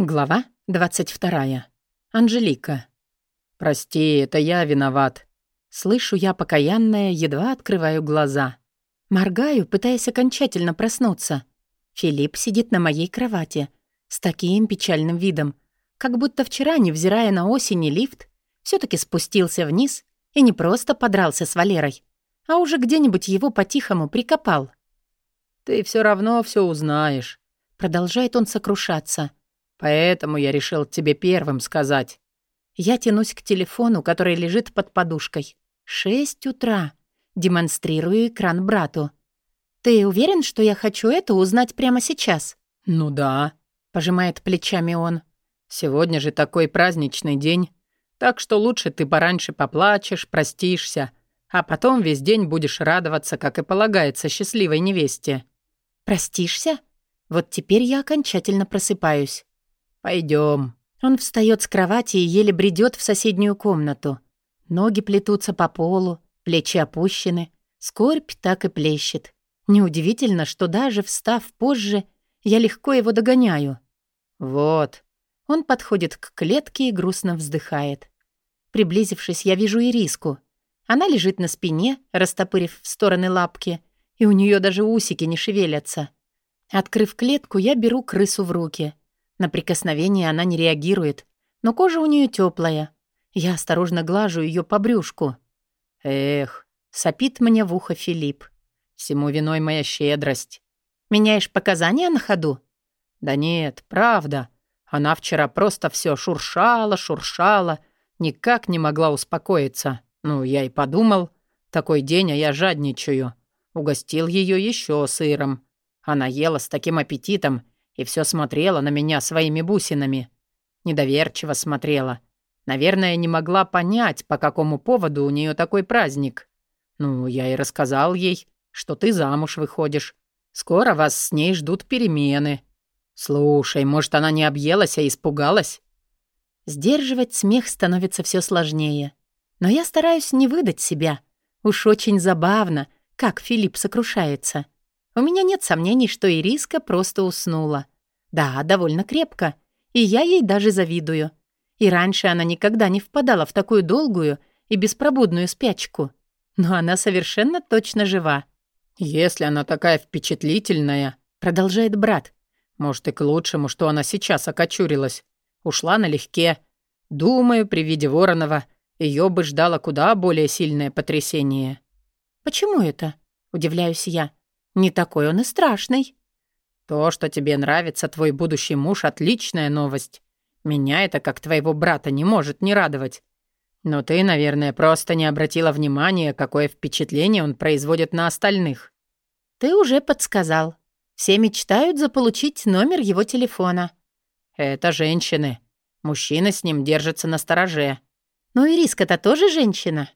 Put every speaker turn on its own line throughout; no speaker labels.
Глава 22. Анжелика. «Прости, это я виноват». Слышу я покаянное, едва открываю глаза. Моргаю, пытаясь окончательно проснуться. Филипп сидит на моей кровати с таким печальным видом, как будто вчера, невзирая на осень и лифт, все таки спустился вниз и не просто подрался с Валерой, а уже где-нибудь его по-тихому прикопал.
«Ты все равно все узнаешь», —
продолжает он сокрушаться —
Поэтому я решил тебе первым сказать.
Я тянусь к телефону, который лежит под подушкой. Шесть утра. Демонстрирую экран брату. «Ты уверен, что я хочу это узнать прямо сейчас?»
«Ну да», —
пожимает плечами он.
«Сегодня же такой праздничный день, так что лучше ты пораньше поплачешь, простишься, а потом весь день будешь радоваться, как и полагается счастливой невесте».
«Простишься?» Вот теперь я окончательно просыпаюсь.
Пойдем.
Он встает с кровати и еле бредет в соседнюю комнату. Ноги плетутся по полу, плечи опущены. Скорбь так и плещет. Неудивительно, что даже встав позже, я легко его догоняю.
Вот.
Он подходит к клетке и грустно вздыхает. Приблизившись, я вижу Ириску. Она лежит на спине, растопырив в стороны лапки, и у нее даже усики не шевелятся. Открыв клетку, я беру крысу в руки. На прикосновение она не реагирует, но кожа у нее теплая. Я осторожно глажу ее по брюшку.
«Эх», —
сопит мне в ухо Филипп.
«Всему виной моя щедрость».
«Меняешь показания на ходу?»
«Да нет, правда. Она вчера просто все шуршала, шуршала, никак не могла успокоиться. Ну, я и подумал, такой день, а я жадничаю. Угостил ее еще сыром. Она ела с таким аппетитом, и все смотрела на меня своими бусинами. Недоверчиво смотрела. Наверное, не могла понять, по какому поводу у нее такой праздник. Ну, я и рассказал ей, что ты замуж выходишь. Скоро вас с ней ждут перемены. Слушай, может, она не объелась, а испугалась?
Сдерживать смех становится все сложнее. Но я стараюсь не выдать себя. Уж очень забавно, как Филипп сокрушается. — у меня нет сомнений, что Ириска просто уснула. Да, довольно крепко. И я ей даже завидую. И раньше она никогда не впадала в такую долгую и беспробудную спячку. Но она совершенно точно жива.
«Если она такая впечатлительная», — продолжает брат, «может, и к лучшему, что она сейчас окочурилась. Ушла налегке. Думаю, при виде Воронова ее бы ждало куда более сильное потрясение».
«Почему это?» — удивляюсь я. Не такой он и страшный.
То, что тебе нравится твой будущий муж, отличная новость. Меня это, как твоего брата, не может не радовать. Но ты, наверное, просто не обратила внимания, какое впечатление он производит на остальных.
Ты уже подсказал. Все мечтают заполучить номер его телефона.
Это женщины. Мужчины с ним держатся на стороже.
Ну и риска-то тоже женщина.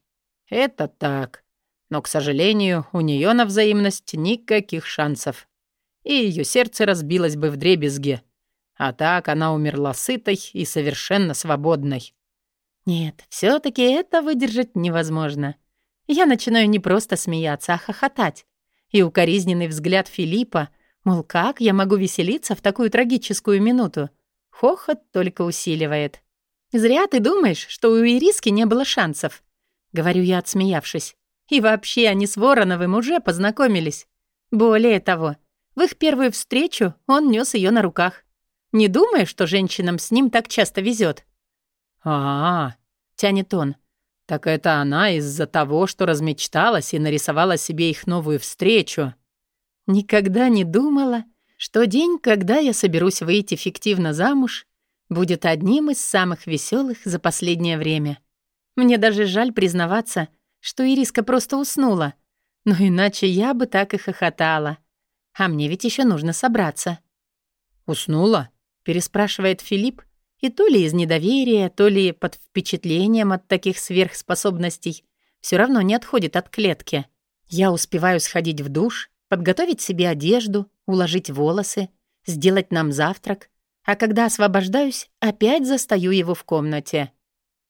Это так. Но, к сожалению, у нее на взаимность никаких шансов. И ее сердце разбилось бы в дребезге. А так она умерла сытой и совершенно свободной.
Нет, все таки это выдержать невозможно. Я начинаю не просто смеяться, а хохотать. И укоризненный взгляд Филиппа, мол, как я могу веселиться в такую трагическую минуту, хохот только усиливает. «Зря ты думаешь, что у Ириски не было шансов», — говорю я, отсмеявшись. И вообще они с Вороновым уже познакомились. Более того, в их первую встречу он нес ее на руках. Не думая, что женщинам с ним так часто везет.
А, -а, -а тянет он. Так это она из-за того, что размечталась и нарисовала себе их новую встречу.
Никогда не думала, что день, когда я соберусь выйти фиктивно замуж, будет одним из самых веселых за последнее время. Мне даже жаль признаваться, что Ириска просто уснула. Но иначе я бы так и хохотала. А мне ведь еще нужно собраться.
«Уснула?»
— переспрашивает Филипп, и то ли из недоверия, то ли под впечатлением от таких сверхспособностей все равно не отходит от клетки. Я успеваю сходить в душ, подготовить себе одежду, уложить волосы, сделать нам завтрак, а когда освобождаюсь, опять застаю его в комнате.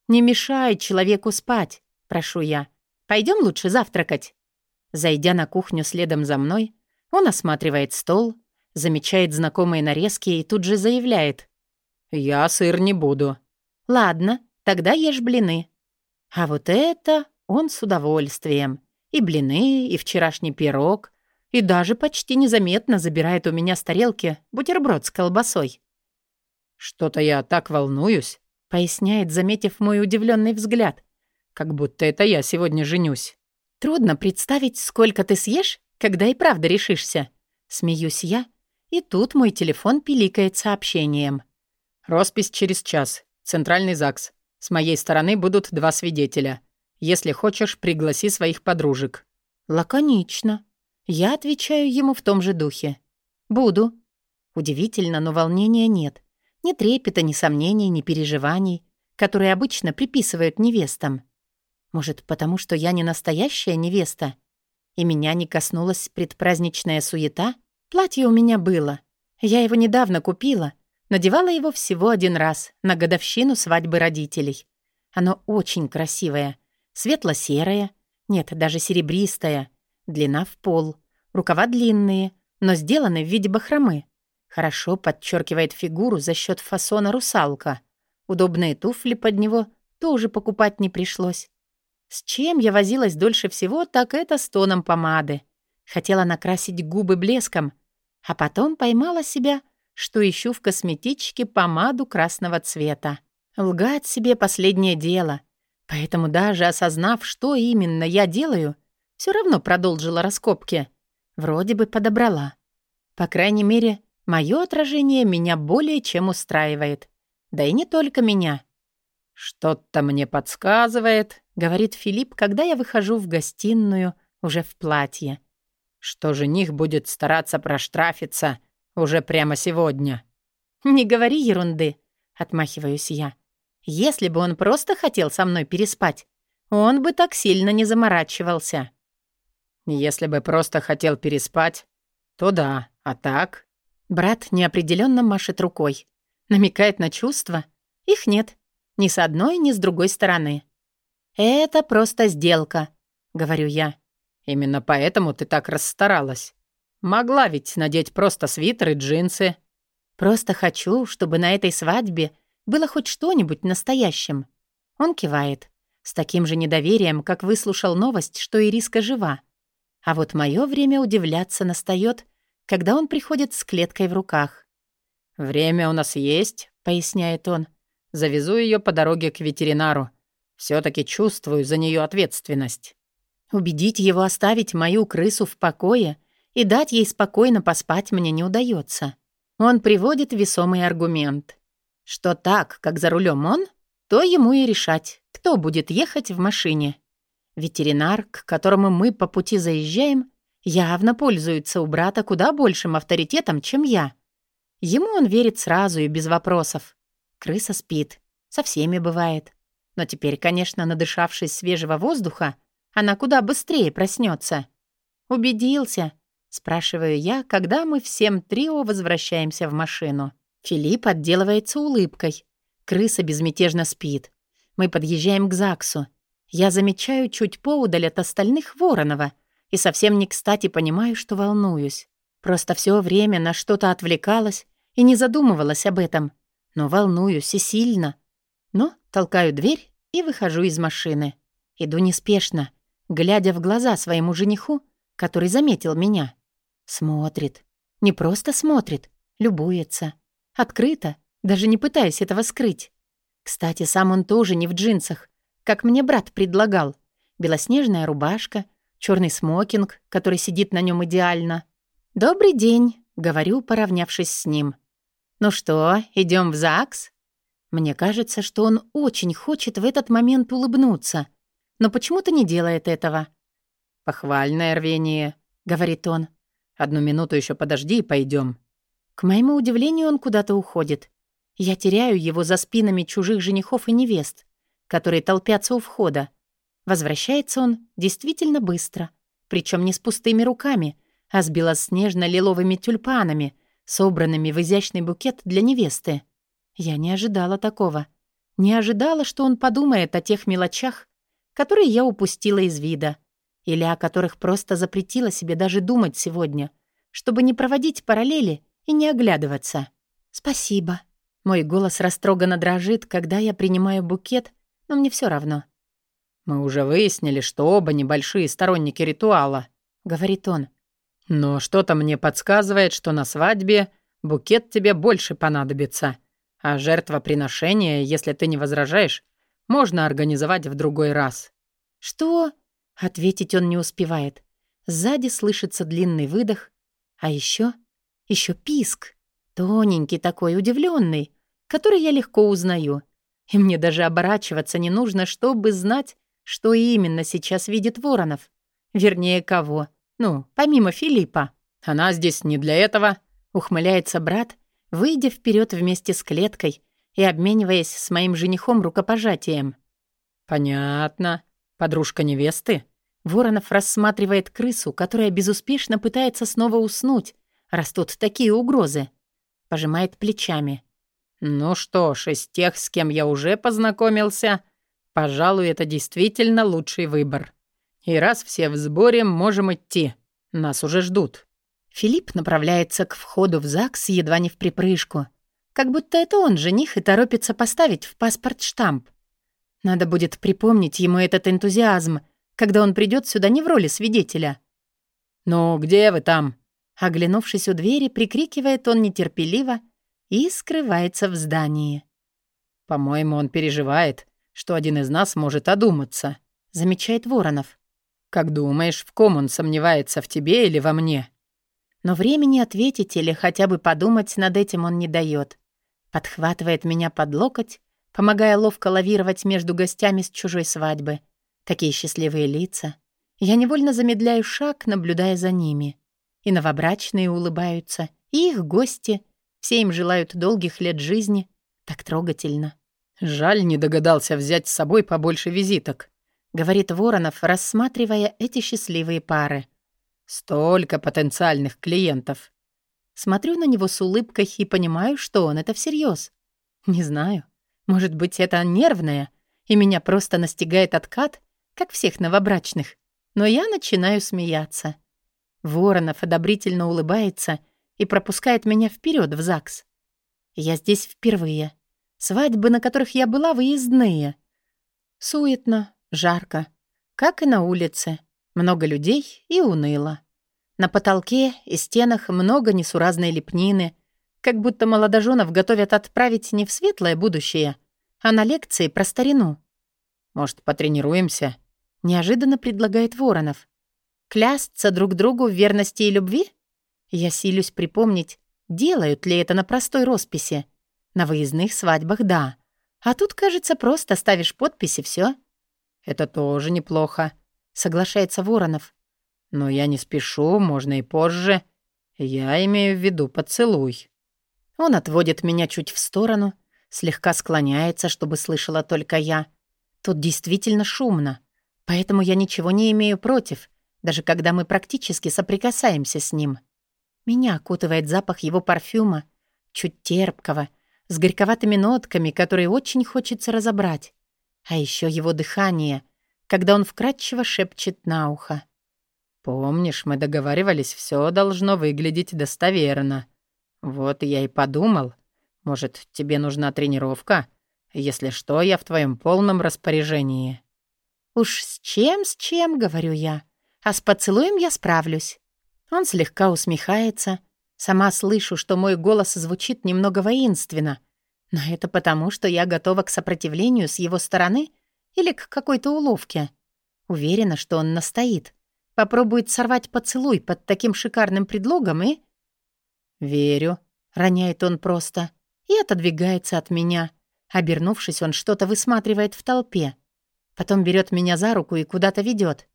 «Не мешай человеку спать», — прошу я. Пойдем лучше завтракать». Зайдя на кухню следом за мной, он осматривает стол, замечает знакомые нарезки и тут же заявляет.
«Я сыр не буду».
«Ладно, тогда ешь блины». А вот это он с удовольствием. И блины, и вчерашний пирог, и даже почти незаметно забирает у меня с тарелки бутерброд с колбасой.
«Что-то я так волнуюсь», —
поясняет, заметив мой удивленный взгляд.
«Как будто это я сегодня женюсь».
«Трудно представить, сколько ты съешь, когда и правда решишься». Смеюсь я, и тут мой телефон пиликает сообщением.
«Роспись через час. Центральный ЗАГС. С моей стороны будут два свидетеля. Если хочешь, пригласи своих подружек».
Лаконично. Я отвечаю ему в том же духе. «Буду». Удивительно, но волнения нет. Ни трепета, ни сомнений, ни переживаний, которые обычно приписывают невестам. Может, потому что я не настоящая невеста? И меня не коснулась предпраздничная суета? Платье у меня было. Я его недавно купила. Надевала его всего один раз, на годовщину свадьбы родителей. Оно очень красивое. Светло-серое. Нет, даже серебристое. Длина в пол. Рукава длинные, но сделаны в виде бахромы. Хорошо подчеркивает фигуру за счет фасона русалка. Удобные туфли под него тоже покупать не пришлось. С чем я возилась дольше всего, так это с тоном помады. Хотела накрасить губы блеском, а потом поймала себя, что ищу в косметичке помаду красного цвета. Лгать себе последнее дело. Поэтому даже осознав, что именно я делаю, все равно продолжила раскопки. Вроде бы подобрала. По крайней мере, Мое отражение меня более чем устраивает. Да и не только меня.
«Что-то мне подсказывает», —
говорит Филипп, когда я выхожу в гостиную уже в платье.
«Что жених будет стараться проштрафиться уже прямо сегодня».
«Не говори ерунды», — отмахиваюсь я. «Если бы он просто хотел со мной переспать, он бы так сильно не заморачивался».
«Если бы просто хотел переспать, то да, а так...»
Брат неопределенно машет рукой. Намекает на чувства. Их нет. Ни с одной, ни с другой стороны. «Это просто сделка», — говорю я.
«Именно поэтому ты так расстаралась. Могла ведь надеть просто свитер и джинсы».
«Просто хочу, чтобы на этой свадьбе было хоть что-нибудь настоящим». Он кивает. С таким же недоверием, как выслушал новость, что Ириска жива. А вот мое время удивляться настает, когда он приходит с клеткой в руках.
«Время у нас есть», — поясняет он. «Завезу ее по дороге к ветеринару. Все таки чувствую за нее ответственность».
Убедить его оставить мою крысу в покое и дать ей спокойно поспать мне не удается. Он приводит весомый аргумент. Что так, как за рулем он, то ему и решать, кто будет ехать в машине. Ветеринар, к которому мы по пути заезжаем, явно пользуется у брата куда большим авторитетом, чем я. Ему он верит сразу и без вопросов. Крыса спит. Со всеми бывает. Но теперь, конечно, надышавшись свежего воздуха, она куда быстрее проснется. «Убедился?» — спрашиваю я, когда мы всем трио возвращаемся в машину. Филипп отделывается улыбкой. Крыса безмятежно спит. Мы подъезжаем к ЗАГСу. Я замечаю чуть поудаль от остальных Воронова — и совсем не кстати понимаю, что волнуюсь. Просто все время на что-то отвлекалась и не задумывалась об этом. Но волнуюсь и сильно. Толкаю дверь и выхожу из машины. Иду неспешно, глядя в глаза своему жениху, который заметил меня. Смотрит. Не просто смотрит, любуется. Открыто, даже не пытаясь этого скрыть. Кстати, сам он тоже не в джинсах, как мне брат предлагал. Белоснежная рубашка, черный смокинг, который сидит на нем идеально. «Добрый день», — говорю, поравнявшись с ним. «Ну что, идем в ЗАГС?» Мне кажется, что он очень хочет в этот момент улыбнуться, но почему-то не делает этого.
«Похвальное рвение», — говорит он. «Одну минуту еще подожди и пойдем.
К моему удивлению, он куда-то уходит. Я теряю его за спинами чужих женихов и невест, которые толпятся у входа. Возвращается он действительно быстро, причем не с пустыми руками, а с белоснежно-лиловыми тюльпанами, собранными в изящный букет для невесты. Я не ожидала такого. Не ожидала, что он подумает о тех мелочах, которые я упустила из вида, или о которых просто запретила себе даже думать сегодня, чтобы не проводить параллели и не оглядываться. «Спасибо», Мой голос растроганно дрожит, когда я принимаю букет, но мне все равно.
«Мы уже выяснили, что оба небольшие сторонники ритуала», — говорит он. «Но что-то мне подсказывает, что на свадьбе букет тебе больше понадобится, а жертвоприношение, если ты не возражаешь, можно организовать в другой раз».
«Что?» — ответить он не успевает. Сзади слышится длинный выдох, а еще, еще писк, тоненький такой, удивленный, который я легко узнаю. И мне даже оборачиваться не нужно, чтобы знать, что именно сейчас видит Воронов. Вернее, кого. Ну, помимо Филиппа.
Она здесь не для этого,
ухмыляется брат, выйдя вперед вместе с клеткой и обмениваясь с моим женихом рукопожатием.
Понятно. Подружка невесты?
Воронов рассматривает крысу, которая безуспешно пытается снова уснуть. Растут такие угрозы. Пожимает плечами.
Ну что ж, из тех, с кем я уже познакомился, пожалуй, это действительно лучший выбор. И раз все в сборе, можем идти. Нас уже ждут.
Филипп направляется к входу в ЗАГС едва не в припрыжку. Как будто это он жених и торопится поставить в паспорт штамп. Надо будет припомнить ему этот энтузиазм — когда он придет сюда не в роли свидетеля.
«Ну, где вы там?»
Оглянувшись у двери, прикрикивает он нетерпеливо и скрывается в здании.
«По-моему, он переживает, что один из нас может одуматься», — замечает Воронов. «Как думаешь, в ком он сомневается, в тебе или во мне?»
Но времени ответить или хотя бы подумать над этим он не дает. Подхватывает меня под локоть, помогая ловко лавировать между гостями с чужой свадьбы — Такие счастливые лица. Я невольно замедляю шаг, наблюдая за ними. И новобрачные улыбаются, и их гости. Все им желают долгих лет жизни. Так трогательно.
«Жаль, не догадался взять с собой побольше визиток», —
говорит Воронов, рассматривая эти счастливые пары.
«Столько потенциальных клиентов».
Смотрю на него с улыбкой и понимаю, что он это всерьез. Не знаю. Может быть, это нервное, и меня просто настигает откат, как всех новобрачных, но я начинаю смеяться. Воронов одобрительно улыбается и пропускает меня вперед в ЗАГС. Я здесь впервые. Свадьбы, на которых я была, выездные. Суетно, жарко, как и на улице. Много людей и уныло. На потолке и стенах много несуразной лепнины, как будто молодоженов готовят отправить не в светлое будущее, а на лекции про старину.
«Может, потренируемся?»
Неожиданно предлагает Воронов. Клясться друг другу в верности и любви? Я силюсь припомнить, делают ли это на простой росписи. На выездных свадьбах — да. А тут, кажется, просто ставишь подпись и всё.
«Это тоже неплохо», — соглашается Воронов. «Но я не спешу, можно и позже. Я имею в виду поцелуй».
Он отводит меня чуть в сторону, слегка склоняется, чтобы слышала только я. Тут действительно шумно. Поэтому я ничего не имею против, даже когда мы практически соприкасаемся с ним. Меня окутывает запах его парфюма, чуть терпкого, с горьковатыми нотками, которые очень хочется разобрать. А еще его дыхание, когда он вкрадчиво шепчет на ухо.
«Помнишь, мы договаривались, все должно выглядеть достоверно. Вот я и подумал, может, тебе нужна тренировка? Если что, я в твоем полном распоряжении».
«Уж с чем, с чем, — говорю я, — а с поцелуем я справлюсь». Он слегка усмехается. Сама слышу, что мой голос звучит немного воинственно. Но это потому, что я готова к сопротивлению с его стороны или к какой-то уловке. Уверена, что он настоит. Попробует сорвать поцелуй под таким шикарным предлогом и... «Верю», — роняет он просто, и отодвигается от меня. Обернувшись, он что-то высматривает в толпе. Потом берет меня за руку и куда-то ведет.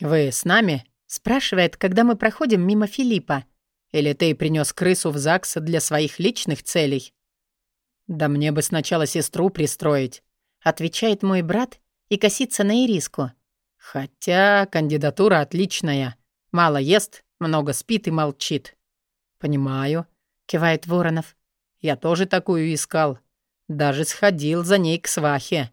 «Вы с нами?» — спрашивает, когда мы проходим мимо Филиппа. «Или ты принес крысу в ЗАГС для своих личных целей?» «Да мне бы сначала сестру пристроить», — отвечает мой брат и косится на Ириску. «Хотя кандидатура отличная. Мало ест, много спит и молчит». «Понимаю», — кивает Воронов. «Я тоже такую искал. Даже сходил за ней к свахе».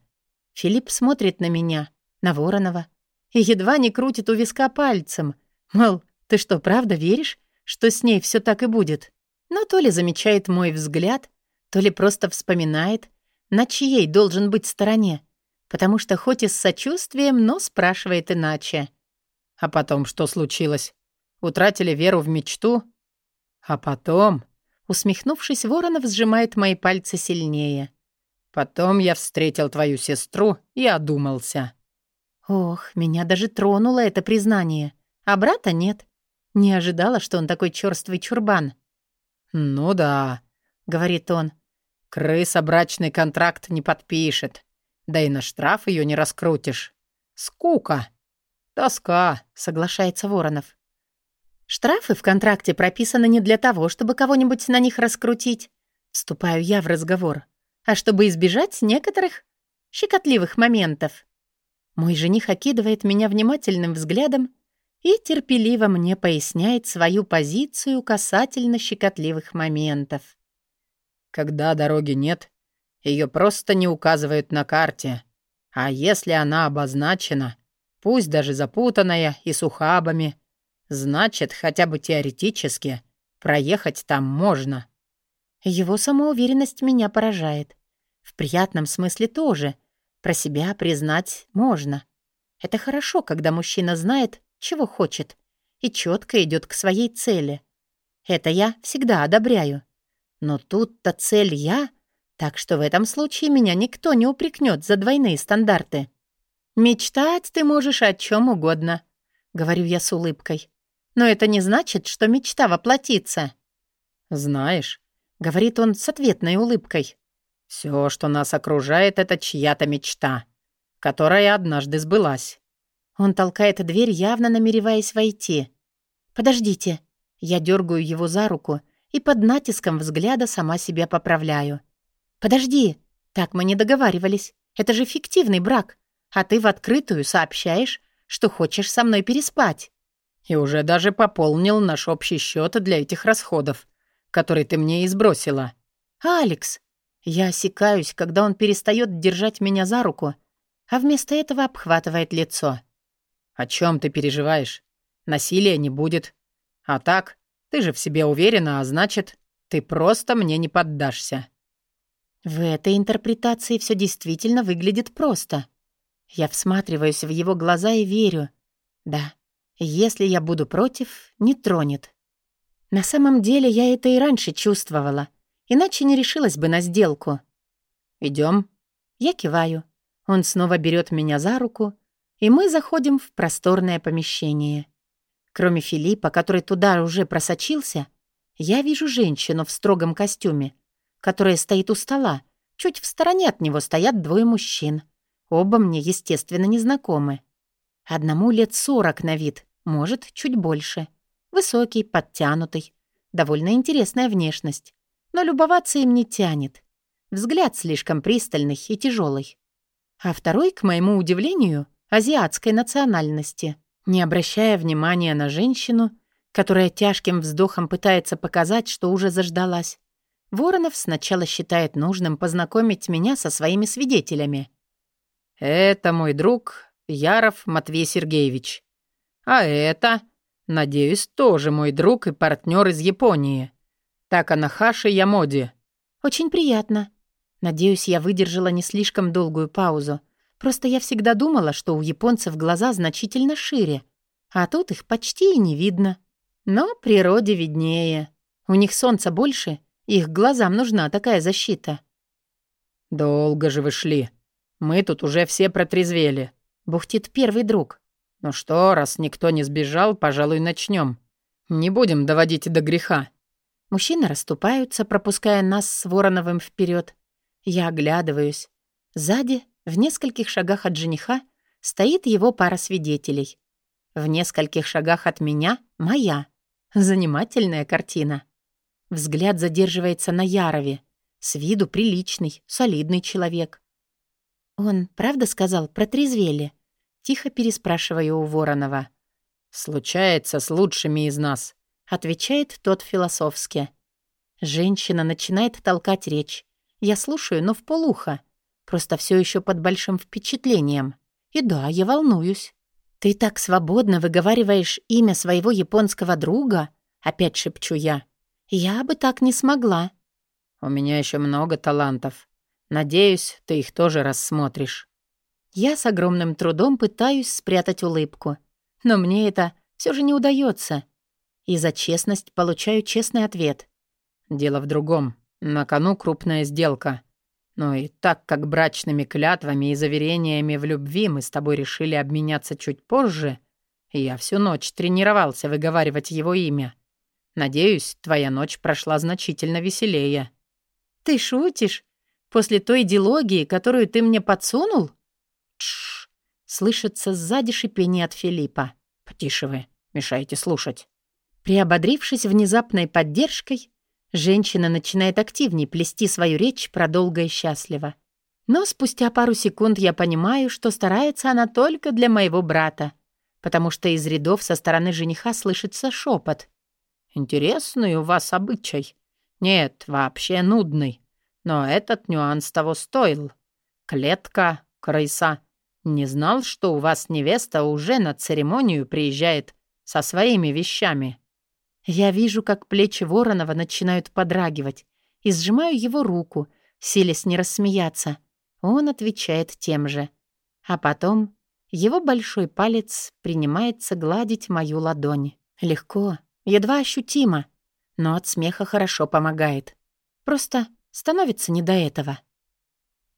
Филипп смотрит на меня, на Воронова, и едва не крутит у виска пальцем. Мол, ты что, правда веришь, что с ней все так и будет? Но то ли замечает мой взгляд, то ли просто вспоминает, на чьей должен быть стороне, потому что хоть и с сочувствием, но спрашивает иначе.
А потом что случилось? Утратили веру в мечту? А потом...
Усмехнувшись, Воронов сжимает мои пальцы сильнее.
Потом я встретил твою сестру и одумался.
Ох, меня даже тронуло это признание. А брата нет. Не ожидала, что он такой чёрствый чурбан.
«Ну да», — говорит он. «Крыса брачный контракт не подпишет. Да и на штраф ее не раскрутишь. Скука. Тоска», — соглашается Воронов.
Штрафы в контракте прописаны не для того, чтобы кого-нибудь на них раскрутить. Вступаю я в разговор. А чтобы избежать некоторых щекотливых моментов. Мой жених окидывает меня внимательным взглядом и терпеливо мне поясняет свою позицию касательно щекотливых моментов.
Когда дороги нет, ее просто не указывают на карте. А если она обозначена, пусть даже запутанная и с ухабами, значит, хотя бы теоретически проехать там можно.
Его самоуверенность меня поражает. В приятном смысле тоже. Про себя признать можно. Это хорошо, когда мужчина знает, чего хочет, и четко идет к своей цели. Это я всегда одобряю. Но тут-то цель я, так что в этом случае меня никто не упрекнет за двойные стандарты. «Мечтать ты можешь о чем угодно», — говорю я с улыбкой. «Но это не значит, что мечта воплотится».
«Знаешь», —
говорит он с ответной улыбкой,
«все, что нас окружает, — это чья-то мечта, которая однажды сбылась.
Он толкает дверь, явно намереваясь войти. «Подождите». Я дергаю его за руку и под натиском взгляда сама себя поправляю. «Подожди. Так мы не договаривались. Это же фиктивный брак. А ты в открытую сообщаешь, что хочешь со мной переспать».
«И уже даже пополнил наш общий счет для этих расходов, который ты мне избросила».
«Алекс». Я осекаюсь, когда он перестает держать меня за руку, а вместо этого обхватывает лицо.
«О чем ты переживаешь? Насилия не будет. А так, ты же в себе уверена, а значит, ты просто мне не поддашься».
В этой интерпретации все действительно выглядит просто. Я всматриваюсь в его глаза и верю. Да, если я буду против, не тронет. На самом деле я это и раньше чувствовала, иначе не решилась бы на сделку.
Идем.
Я киваю. Он снова берет меня за руку, и мы заходим в просторное помещение. Кроме Филиппа, который туда уже просочился, я вижу женщину в строгом костюме, которая стоит у стола. Чуть в стороне от него стоят двое мужчин. Оба мне, естественно, незнакомы. Одному лет сорок на вид, может, чуть больше. Высокий, подтянутый. Довольно интересная внешность. Но любоваться им не тянет. Взгляд слишком пристальный и тяжелый. А второй, к моему удивлению, азиатской национальности. Не обращая внимания на женщину, которая тяжким вздохом пытается показать, что уже заждалась, Воронов сначала считает нужным познакомить меня со своими свидетелями.
«Это мой друг Яров Матвей Сергеевич. А это, надеюсь, тоже мой друг и партнер из Японии. Таканахаши Ямоди».
«Очень приятно. Надеюсь, я выдержала не слишком долгую паузу, Просто я всегда думала, что у японцев глаза значительно шире, а тут их почти и не видно. Но природе виднее. У них солнца больше, их глазам нужна такая защита.
«Долго же вы шли. Мы тут уже все протрезвели», — бухтит первый друг. «Ну что, раз никто не сбежал, пожалуй, начнем. Не будем доводить до греха».
Мужчины расступаются, пропуская нас с Вороновым вперед. Я оглядываюсь. Сзади в нескольких шагах от жениха стоит его пара свидетелей. В нескольких шагах от меня — моя. Занимательная картина. Взгляд задерживается на Ярове. С виду приличный, солидный человек. «Он правда сказал, протрезвели?» Тихо переспрашиваю у Воронова.
«Случается с лучшими из нас», —
отвечает тот философски. Женщина начинает толкать речь. Я слушаю, но в полухо. Просто все еще под большим впечатлением. И да, я волнуюсь. «Ты так свободно выговариваешь имя своего японского друга?» Опять шепчу я. «Я бы так не смогла».
У меня еще много талантов. Надеюсь, ты их тоже рассмотришь».
Я с огромным трудом пытаюсь спрятать улыбку. Но мне это все же не удается. И за честность получаю честный ответ.
Дело в другом. На кону крупная сделка. Ну и так как брачными клятвами и заверениями в любви мы с тобой решили обменяться чуть позже, я всю ночь тренировался выговаривать его имя. Надеюсь, твоя ночь прошла значительно веселее.
Ты шутишь? После той дилогии, которую ты мне подсунул? Тш! Слышится сзади шипение от Филиппа.
Потише вы, мешаете слушать.
Приободрившись внезапной поддержкой, женщина начинает активнее плести свою речь про долго и счастливо. Но спустя пару секунд я понимаю, что старается она только для моего брата, потому что из рядов со стороны жениха слышится шепот.
«Интересный у вас обычай. Нет, вообще нудный. Но этот нюанс того стоил. Клетка, крыса. Не знал, что у вас невеста уже на церемонию приезжает со своими вещами.
Я вижу, как плечи Воронова начинают подрагивать, и сжимаю его руку, силясь не рассмеяться. Он отвечает тем же. А потом его большой палец принимается гладить мою ладонь. Легко, едва ощутимо, но от смеха хорошо помогает. Просто становится не до этого.